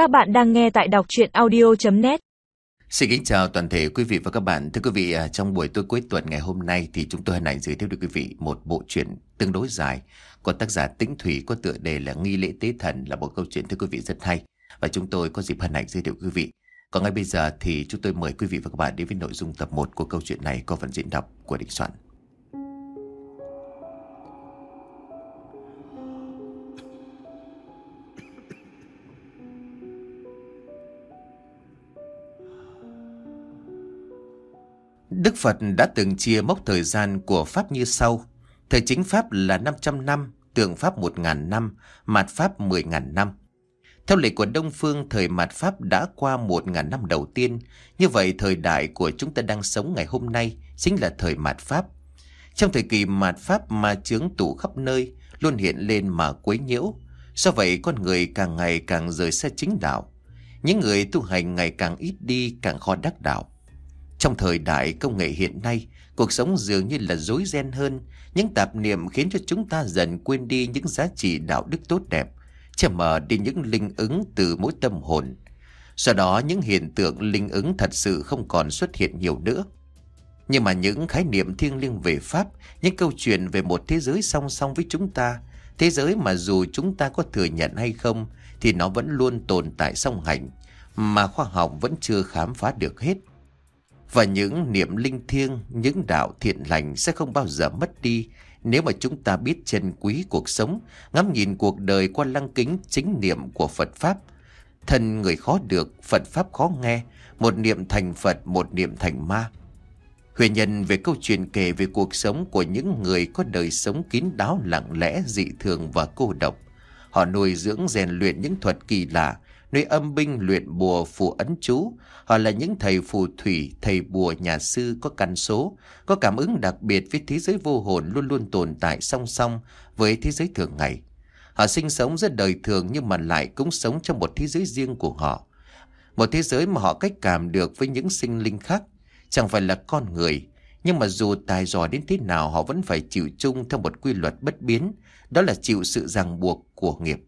Các bạn đang nghe tại đọc chuyện audio.net Xin kính chào toàn thể quý vị và các bạn. Thưa quý vị, à, trong buổi tối cuối tuần ngày hôm nay thì chúng tôi hân hạnh giới thiệu đến quý vị một bộ truyện tương đối dài của tác giả Tĩnh Thủy có tựa đề là Nghi lễ tế thần là một câu chuyện thưa quý vị rất hay và chúng tôi có dịp hân hạnh giới thiệu quý vị. Còn ngay bây giờ thì chúng tôi mời quý vị và các bạn đến với nội dung tập 1 của câu chuyện này có phần diễn đọc của Định Soạn. Đức Phật đã từng chia mốc thời gian của Pháp như sau. Thời chính Pháp là 500 năm, tượng Pháp 1.000 năm, mạt Pháp 10.000 năm. Theo lệ của Đông Phương, thời mạt Pháp đã qua 1.000 năm đầu tiên. Như vậy, thời đại của chúng ta đang sống ngày hôm nay chính là thời mạt Pháp. Trong thời kỳ mạt Pháp mà chướng tụ khắp nơi, luôn hiện lên mà quấy nhiễu. Do vậy, con người càng ngày càng rời xa chính đạo. Những người tu hành ngày càng ít đi, càng khó đắc đạo. Trong thời đại công nghệ hiện nay, cuộc sống dường như là rối ren hơn, những tạp niệm khiến cho chúng ta dần quên đi những giá trị đạo đức tốt đẹp, che mờ đi những linh ứng từ mỗi tâm hồn. Sau đó những hiện tượng linh ứng thật sự không còn xuất hiện nhiều nữa. Nhưng mà những khái niệm thiêng liêng về Pháp, những câu chuyện về một thế giới song song với chúng ta, thế giới mà dù chúng ta có thừa nhận hay không, thì nó vẫn luôn tồn tại song hành, mà khoa học vẫn chưa khám phá được hết. Và những niệm linh thiêng, những đạo thiện lành sẽ không bao giờ mất đi nếu mà chúng ta biết trân quý cuộc sống, ngắm nhìn cuộc đời qua lăng kính chính niệm của Phật Pháp. Thân người khó được, Phật Pháp khó nghe, một niệm thành Phật, một niệm thành ma. Huyền nhân về câu chuyện kể về cuộc sống của những người có đời sống kín đáo lặng lẽ, dị thường và cô độc. Họ nuôi dưỡng rèn luyện những thuật kỳ lạ, nơi âm binh luyện bùa phù ấn chú. Họ là những thầy phù thủy, thầy bùa nhà sư có căn số, có cảm ứng đặc biệt với thế giới vô hồn luôn luôn tồn tại song song với thế giới thường ngày. Họ sinh sống rất đời thường nhưng mà lại cũng sống trong một thế giới riêng của họ. Một thế giới mà họ cách cảm được với những sinh linh khác, chẳng phải là con người. Nhưng mà dù tài giỏi đến thế nào họ vẫn phải chịu chung theo một quy luật bất biến, đó là chịu sự ràng buộc của nghiệp.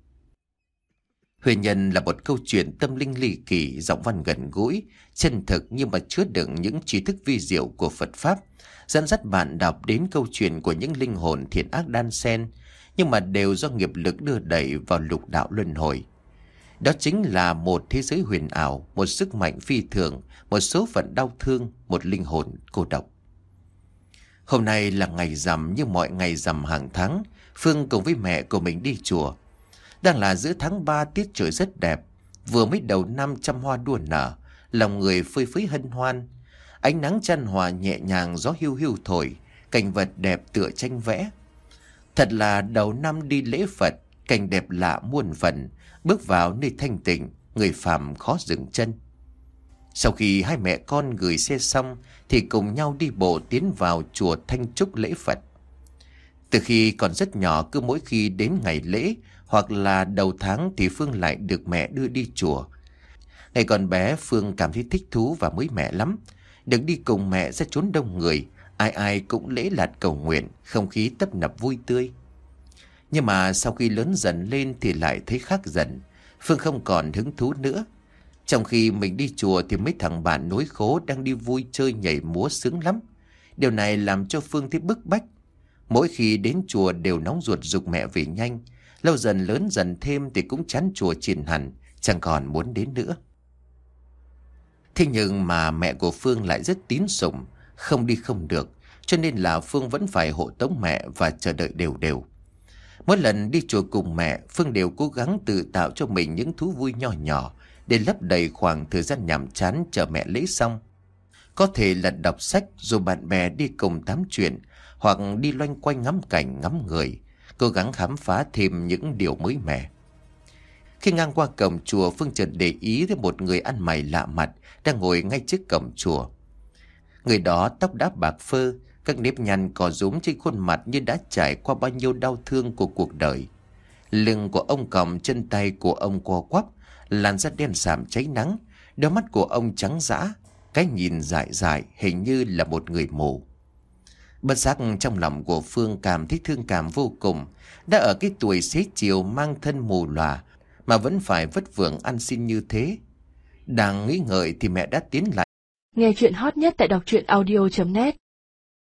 Huyền Nhân là một câu chuyện tâm linh ly kỳ, giọng văn gần gũi, chân thực nhưng mà chứa đựng những trí thức vi diệu của Phật Pháp, dẫn dắt bạn đọc đến câu chuyện của những linh hồn thiện ác đan sen, nhưng mà đều do nghiệp lực đưa đẩy vào lục đạo luân hồi. Đó chính là một thế giới huyền ảo, một sức mạnh phi thường, một số phận đau thương, một linh hồn cô độc. Hôm nay là ngày rằm như mọi ngày rằm hàng tháng, Phương cùng với mẹ của mình đi chùa. Đang là giữa tháng 3 tiết trời rất đẹp, vừa mới đầu năm trăm hoa đua nở, lòng người phơi phới hân hoan. Ánh nắng chăn hòa nhẹ nhàng gió hiu hiu thổi, cảnh vật đẹp tựa tranh vẽ. Thật là đầu năm đi lễ Phật, cảnh đẹp lạ muôn phần, bước vào nơi thanh tịnh, người phàm khó dừng chân. Sau khi hai mẹ con gửi xe xong thì cùng nhau đi bộ tiến vào chùa Thanh Trúc lễ Phật. Từ khi còn rất nhỏ cứ mỗi khi đến ngày lễ hoặc là đầu tháng thì Phương lại được mẹ đưa đi chùa. Ngày còn bé Phương cảm thấy thích thú và mới mẹ lắm. Được đi cùng mẹ ra trốn đông người, ai ai cũng lễ lạt cầu nguyện, không khí tấp nập vui tươi. Nhưng mà sau khi lớn dần lên thì lại thấy khác dần. Phương không còn hứng thú nữa. Trong khi mình đi chùa thì mấy thằng bạn nối khố đang đi vui chơi nhảy múa sướng lắm. Điều này làm cho Phương thấy bức bách. Mỗi khi đến chùa đều nóng ruột dục mẹ về nhanh. Lâu dần lớn dần thêm thì cũng chán chùa chìn hẳn, chẳng còn muốn đến nữa. Thế nhưng mà mẹ của Phương lại rất tín sủng, không đi không được, cho nên là Phương vẫn phải hộ tống mẹ và chờ đợi đều đều. Mỗi lần đi chùa cùng mẹ, Phương đều cố gắng tự tạo cho mình những thú vui nhỏ nhỏ để lấp đầy khoảng thời gian nhàm chán chờ mẹ lấy xong. Có thể là đọc sách rồi bạn bè đi cùng tám chuyện hoặc đi loanh quanh ngắm cảnh ngắm người, cố gắng khám phá thêm những điều mới mẻ. Khi ngang qua cổng chùa, Phương chợt để ý thấy một người ăn mày lạ mặt đang ngồi ngay trước cổng chùa. Người đó tóc đá bạc phơ, các nếp nhăn cò rúm trên khuôn mặt như đã trải qua bao nhiêu đau thương của cuộc đời. Lưng của ông còng chân tay của ông co quắp, làn da đen sạm cháy nắng, đôi mắt của ông trắng dã, cái nhìn dại dại hình như là một người mù. Bất giác trong lòng của Phương cảm thấy thương cảm vô cùng. Đã ở cái tuổi xế chiều mang thân mù lòa, mà vẫn phải vất vưởng ăn xin như thế. Đang nghĩ ngợi thì mẹ đã tiến lại. Nghe chuyện hot nhất tại đọc truyện audio.net